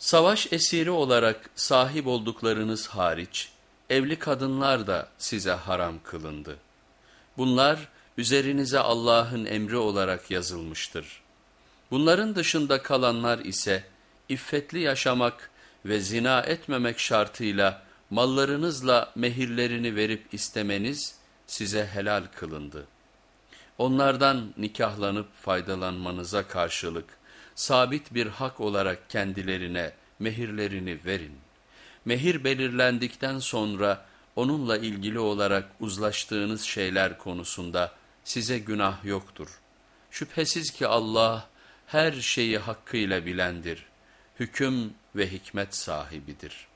Savaş esiri olarak sahip olduklarınız hariç, evli kadınlar da size haram kılındı. Bunlar üzerinize Allah'ın emri olarak yazılmıştır. Bunların dışında kalanlar ise iffetli yaşamak ve zina etmemek şartıyla mallarınızla mehirlerini verip istemeniz size helal kılındı. Onlardan nikahlanıp faydalanmanıza karşılık sabit bir hak olarak kendilerine mehirlerini verin. Mehir belirlendikten sonra onunla ilgili olarak uzlaştığınız şeyler konusunda size günah yoktur. Şüphesiz ki Allah her şeyi hakkıyla bilendir, hüküm ve hikmet sahibidir.''